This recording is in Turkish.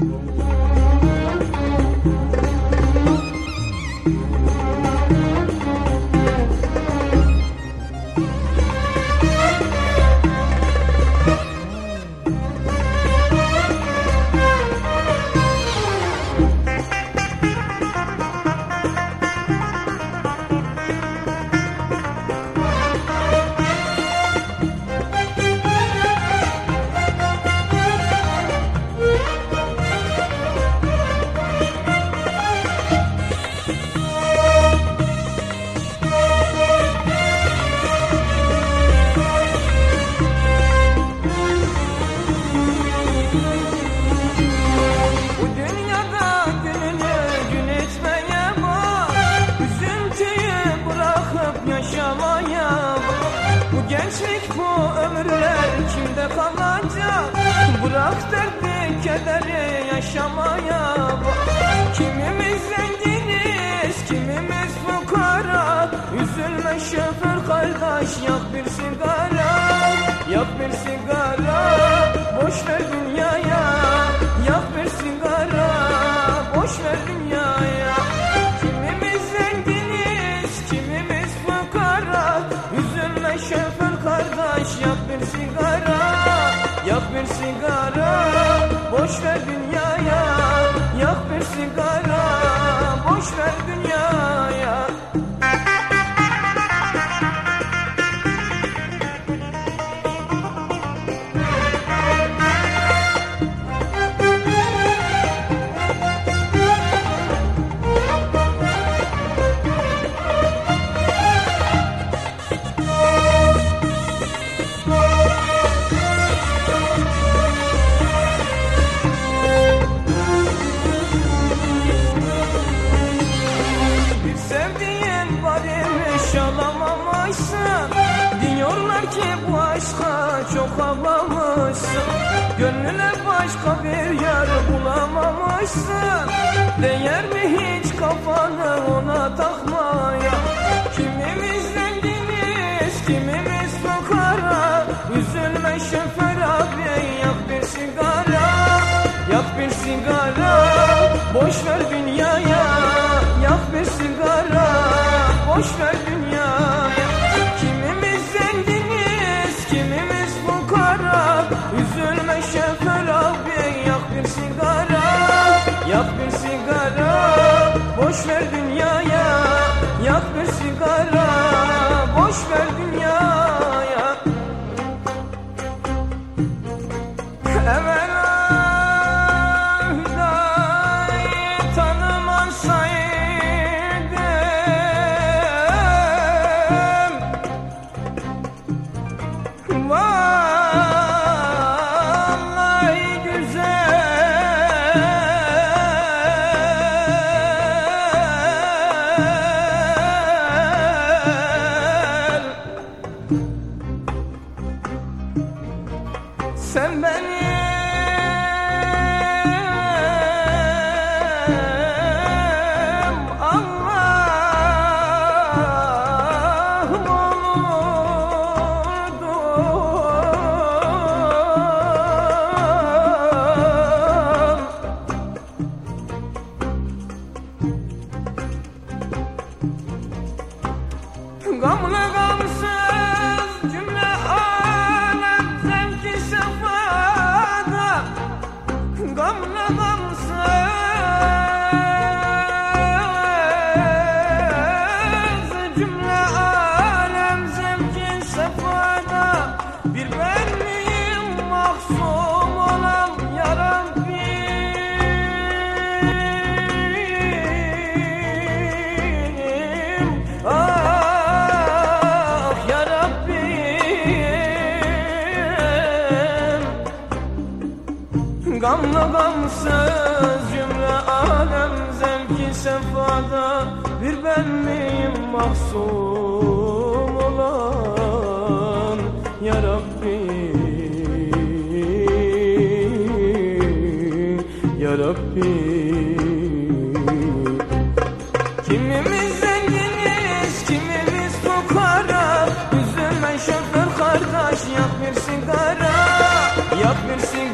Bu gençlik bu ömürler kimde kalacak. Bırak derdi kederi yaşamaya. Bak Kimimiz zenginiz kimimiz fukara. Üzülme şoför kardeş yak bir sigara yak bir sigara Yak bir sigara. Boş ver dünyaya bu aşka çok havamışsın Gönlüne başka bir yer bulamamışsın. Değer mi hiç kafanı ona takmaya? Kimimiz zenginiz kimimiz fukara? Üzülme şoför abi yak bir sigara. Yak bir sigara boş ver dünyaya. Yak bir sigara boş ver dünyaya tomorrow. Gamlı gamsız cümle alem zevki sefada Gamlı gamsız cümle alem zevki sefada Bir ben Gamlı gamsız cümle alem zevki sefada. Bir ben miyim mahzum olan Ya Rabbi? Ya Rabbi. Kimimiz zenginiz, kimimiz fukara. Üzülme şoför kardeş, yak bir sigara Yak bir sigara,